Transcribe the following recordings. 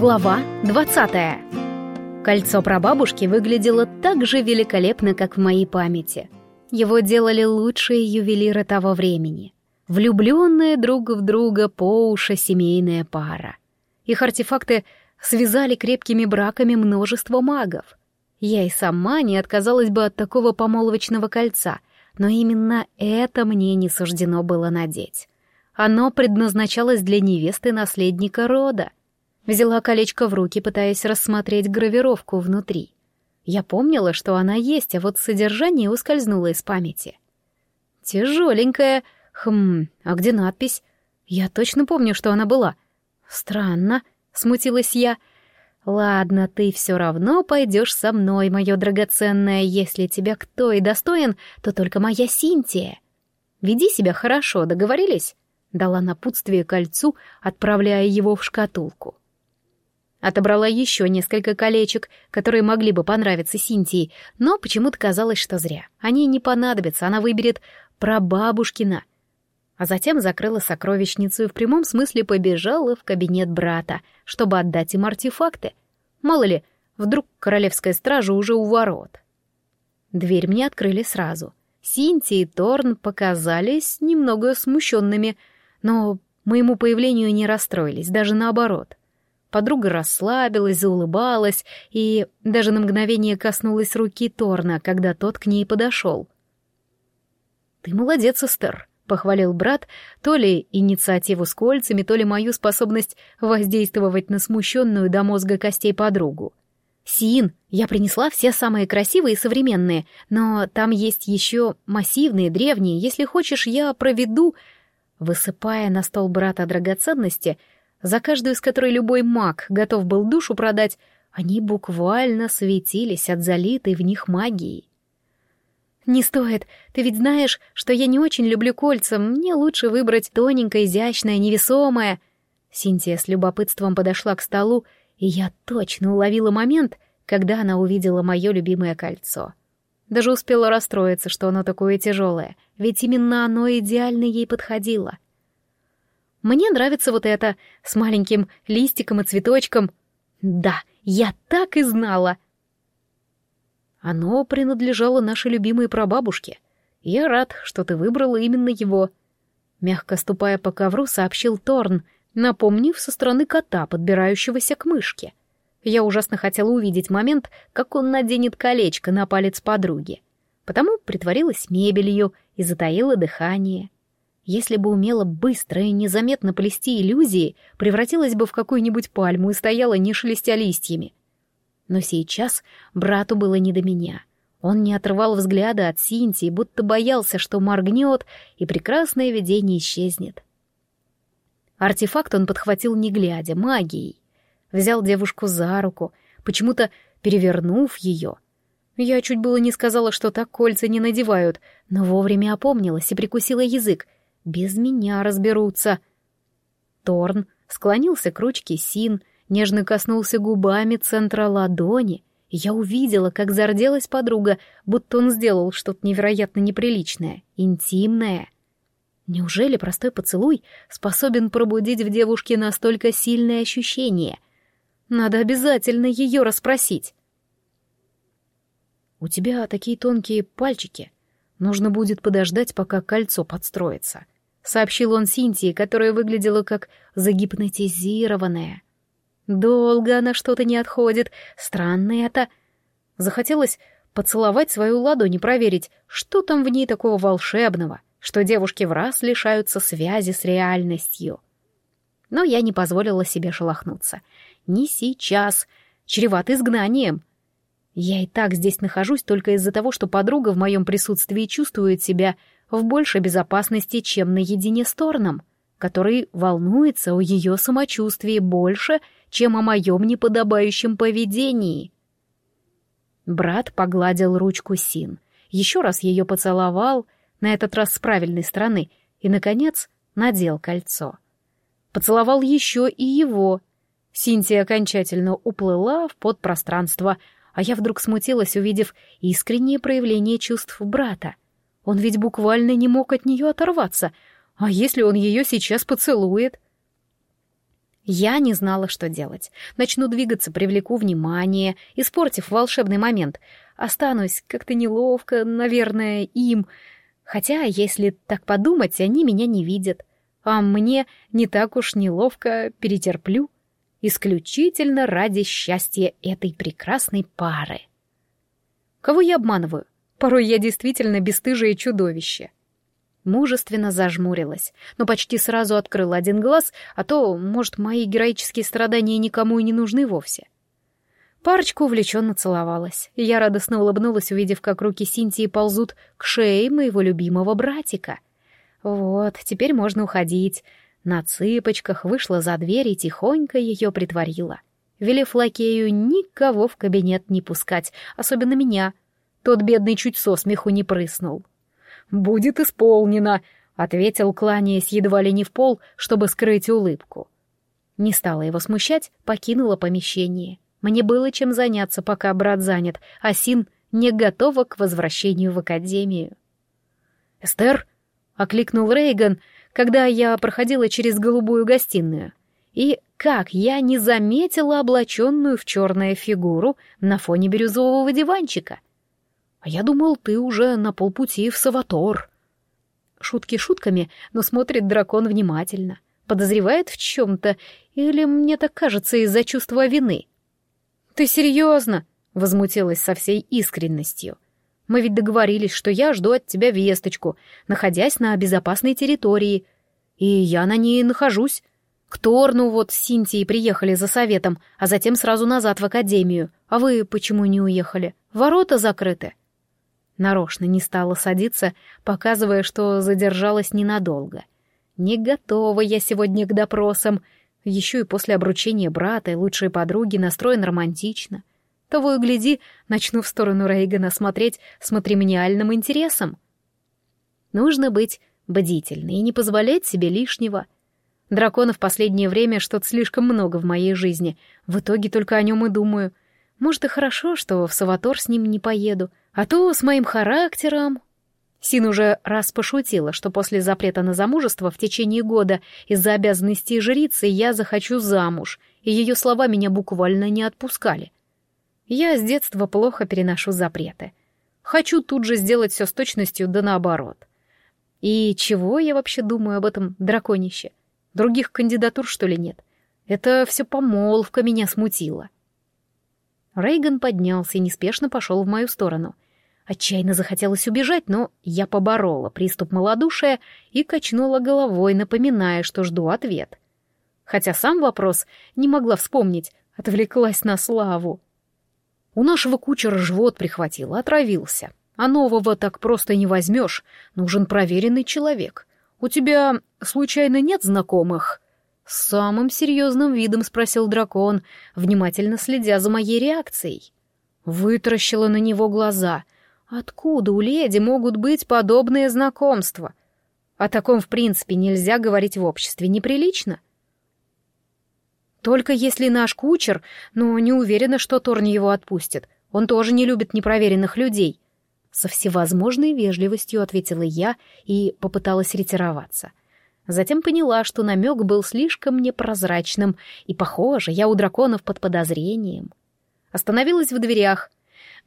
Глава 20. Кольцо прабабушки выглядело так же великолепно, как в моей памяти. Его делали лучшие ювелиры того времени. Влюбленная друг в друга по уши семейная пара. Их артефакты связали крепкими браками множество магов. Я и сама не отказалась бы от такого помолвочного кольца, но именно это мне не суждено было надеть. Оно предназначалось для невесты наследника рода — Взяла колечко в руки, пытаясь рассмотреть гравировку внутри. Я помнила, что она есть, а вот содержание ускользнуло из памяти. Тяжеленькая. Хм, а где надпись? Я точно помню, что она была. Странно, смутилась я. Ладно, ты все равно пойдешь со мной, мое драгоценное. Если тебя кто и достоин, то только моя Синтия. Веди себя хорошо, договорились? Дала напутствие кольцу, отправляя его в шкатулку. Отобрала еще несколько колечек, которые могли бы понравиться Синтии, но почему-то казалось, что зря. Они не понадобятся, она выберет прабабушкина. А затем закрыла сокровищницу и в прямом смысле побежала в кабинет брата, чтобы отдать им артефакты. Мало ли, вдруг королевская стража уже у ворот. Дверь мне открыли сразу. Синти и Торн показались немного смущенными, но моему появлению не расстроились, даже наоборот. Подруга расслабилась, заулыбалась и даже на мгновение коснулась руки Торна, когда тот к ней подошел. «Ты молодец, Эстер», — похвалил брат, то ли инициативу с кольцами, то ли мою способность воздействовать на смущенную до мозга костей подругу. «Син, я принесла все самые красивые и современные, но там есть еще массивные, древние. Если хочешь, я проведу...» Высыпая на стол брата драгоценности, за каждую из которой любой маг готов был душу продать, они буквально светились от залитой в них магии. «Не стоит. Ты ведь знаешь, что я не очень люблю кольца. Мне лучше выбрать тоненькое, изящное, невесомое». Синтия с любопытством подошла к столу, и я точно уловила момент, когда она увидела мое любимое кольцо. Даже успела расстроиться, что оно такое тяжелое, ведь именно оно идеально ей подходило — мне нравится вот это, с маленьким листиком и цветочком. Да, я так и знала. Оно принадлежало нашей любимой прабабушке. Я рад, что ты выбрала именно его. Мягко ступая по ковру, сообщил Торн, напомнив со стороны кота, подбирающегося к мышке. Я ужасно хотела увидеть момент, как он наденет колечко на палец подруги. Потому притворилась мебелью и затаила дыхание. Если бы умела быстро и незаметно плести иллюзии, превратилась бы в какую-нибудь пальму и стояла, не шелестя листьями. Но сейчас брату было не до меня. Он не отрывал взгляда от Синтии, будто боялся, что моргнет, и прекрасное видение исчезнет. Артефакт он подхватил не глядя, магией. Взял девушку за руку, почему-то перевернув ее. Я чуть было не сказала, что так кольца не надевают, но вовремя опомнилась и прикусила язык — без меня разберутся. Торн склонился к ручке Син, нежно коснулся губами центра ладони, я увидела, как зарделась подруга, будто он сделал что-то невероятно неприличное, интимное. Неужели простой поцелуй способен пробудить в девушке настолько сильное ощущение? Надо обязательно ее расспросить. «У тебя такие тонкие пальчики», Нужно будет подождать, пока кольцо подстроится. Сообщил он Синтии, которая выглядела как загипнотизированная. Долго она что-то не отходит. Странно это. Захотелось поцеловать свою ладонь и проверить, что там в ней такого волшебного, что девушки в раз лишаются связи с реальностью. Но я не позволила себе шелохнуться. Не сейчас. Чреват изгнанием. Я и так здесь нахожусь только из-за того, что подруга в моем присутствии чувствует себя в большей безопасности, чем наедине с Торном, который волнуется о ее самочувствии больше, чем о моем неподобающем поведении. Брат погладил ручку Син, еще раз ее поцеловал, на этот раз с правильной стороны, и, наконец, надел кольцо. Поцеловал еще и его. Синтия окончательно уплыла в подпространство, а я вдруг смутилась, увидев искреннее проявление чувств брата. Он ведь буквально не мог от нее оторваться, а если он ее сейчас поцелует? Я не знала, что делать. Начну двигаться, привлеку внимание, испортив волшебный момент. Останусь как-то неловко, наверное, им. Хотя, если так подумать, они меня не видят. А мне не так уж неловко перетерплю. Исключительно ради счастья этой прекрасной пары. Кого я обманываю? Порой я действительно бесстыжее чудовище. Мужественно зажмурилась, но почти сразу открыла один глаз, а то, может, мои героические страдания никому и не нужны вовсе. Парочка увлеченно целовалась, и я радостно улыбнулась, увидев, как руки Синтии ползут к шее моего любимого братика. Вот, теперь можно уходить. На цыпочках вышла за дверь и тихонько ее притворила, велев лакею никого в кабинет не пускать, особенно меня. Тот бедный чуть со смеху не прыснул будет исполнено», — ответил, кланяясь едва ли не в пол, чтобы скрыть улыбку. Не стала его смущать, покинула помещение. Мне было чем заняться, пока брат занят, а Син не готова к возвращению в академию. «Эстер!» — окликнул Рейган, когда я проходила через голубую гостиную. И как я не заметила облаченную в черное фигуру на фоне бирюзового диванчика — а я думал, ты уже на полпути в Саватор. Шутки шутками, но смотрит дракон внимательно. Подозревает в чем-то, или мне так кажется из-за чувства вины. Ты серьезно? Возмутилась со всей искренностью. Мы ведь договорились, что я жду от тебя весточку, находясь на безопасной территории. И я на ней нахожусь. К Торну вот с Синтией приехали за советом, а затем сразу назад в академию. А вы почему не уехали? Ворота закрыты. Нарочно не стала садиться, показывая, что задержалась ненадолго. Не готова я сегодня к допросам. Еще и после обручения брата и лучшей подруги настроен романтично. Того и гляди, начну в сторону Рейгана смотреть с матримониальным интересом. Нужно быть бдительной и не позволять себе лишнего. Дракона в последнее время что-то слишком много в моей жизни. В итоге только о нем и думаю. Может, и хорошо, что в Саватор с ним не поеду — а то с моим характером... Син уже раз пошутила, что после запрета на замужество в течение года из-за обязанностей жрицы я захочу замуж, и ее слова меня буквально не отпускали. Я с детства плохо переношу запреты. Хочу тут же сделать все с точностью, да наоборот. И чего я вообще думаю об этом драконище? Других кандидатур, что ли, нет? Это все помолвка меня смутила. Рейган поднялся и неспешно пошел в мою сторону. Отчаянно захотелось убежать, но я поборола приступ малодушия и качнула головой, напоминая, что жду ответ. Хотя сам вопрос не могла вспомнить, отвлеклась на славу. У нашего кучера живот прихватил, отравился. А нового так просто не возьмешь, нужен проверенный человек. У тебя, случайно, нет знакомых?» С самым серьезным видом спросил дракон, внимательно следя за моей реакцией. Вытаращила на него глаза — Откуда у леди могут быть подобные знакомства? О таком, в принципе, нельзя говорить в обществе, неприлично. Только если наш кучер, но не уверена, что Торни его отпустит. Он тоже не любит непроверенных людей. Со всевозможной вежливостью ответила я и попыталась ретироваться. Затем поняла, что намек был слишком непрозрачным, и, похоже, я у драконов под подозрением. Остановилась в дверях —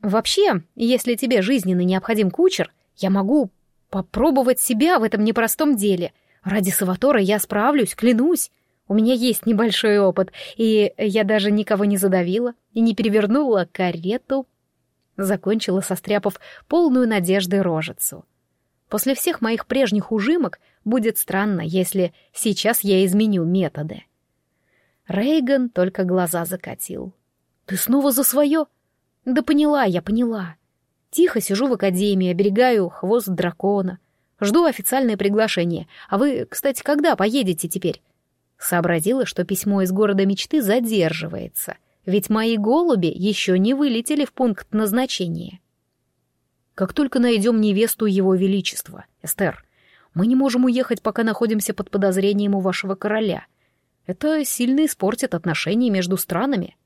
Вообще, если тебе жизненно необходим кучер, я могу попробовать себя в этом непростом деле. Ради Саватора я справлюсь, клянусь. У меня есть небольшой опыт, и я даже никого не задавила и не перевернула карету. Закончила, состряпав полную надежды рожицу. После всех моих прежних ужимок будет странно, если сейчас я изменю методы. Рейган только глаза закатил. «Ты снова за свое?» Да поняла я, поняла. Тихо сижу в академии, оберегаю хвост дракона. Жду официальное приглашение. А вы, кстати, когда поедете теперь? Сообразила, что письмо из города мечты задерживается. Ведь мои голуби еще не вылетели в пункт назначения. Как только найдем невесту его величества, Эстер, мы не можем уехать, пока находимся под подозрением у вашего короля. Это сильно испортит отношения между странами.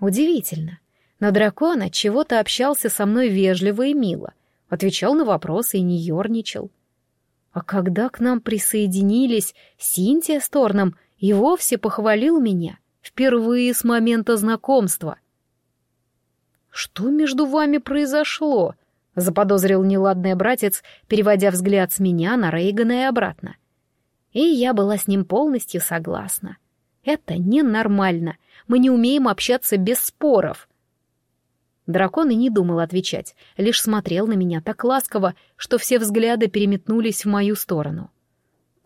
Удивительно. Но дракон от чего-то общался со мной вежливо и мило, отвечал на вопросы и не ерничал. А когда к нам присоединились Синтия с Торном и вовсе похвалил меня впервые с момента знакомства. «Что между вами произошло?» — заподозрил неладный братец, переводя взгляд с меня на Рейгана и обратно. И я была с ним полностью согласна. Это ненормально. Мы не умеем общаться без споров. Дракон и не думал отвечать, лишь смотрел на меня так ласково, что все взгляды переметнулись в мою сторону.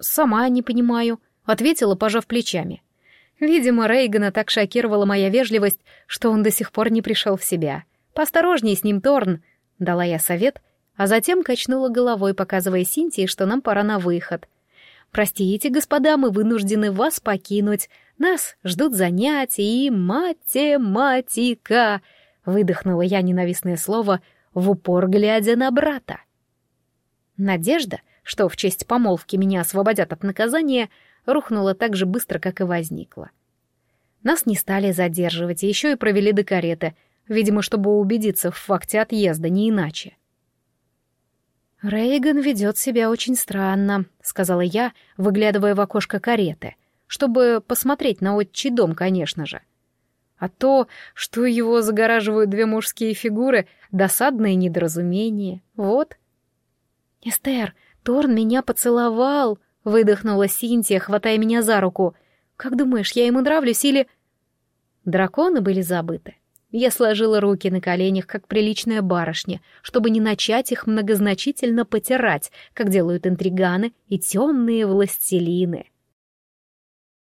«Сама не понимаю», — ответила, пожав плечами. Видимо, Рейгана так шокировала моя вежливость, что он до сих пор не пришел в себя. «Посторожней с ним, Торн», — дала я совет, а затем качнула головой, показывая Синтии, что нам пора на выход. «Простите, господа, мы вынуждены вас покинуть. Нас ждут занятия и математика», — выдохнула я ненавистное слово, в упор глядя на брата. Надежда, что в честь помолвки меня освободят от наказания, рухнула так же быстро, как и возникла. Нас не стали задерживать, еще и провели до кареты, видимо, чтобы убедиться в факте отъезда, не иначе. «Рейган ведет себя очень странно», — сказала я, выглядывая в окошко кареты, чтобы посмотреть на отчий дом, конечно же. А то, что его загораживают две мужские фигуры, досадное недоразумение. Вот. «Эстер, Торн меня поцеловал», — выдохнула Синтия, хватая меня за руку. «Как думаешь, я ему нравлюсь или...» Драконы были забыты. Я сложила руки на коленях, как приличная барышня, чтобы не начать их многозначительно потирать, как делают интриганы и темные властелины.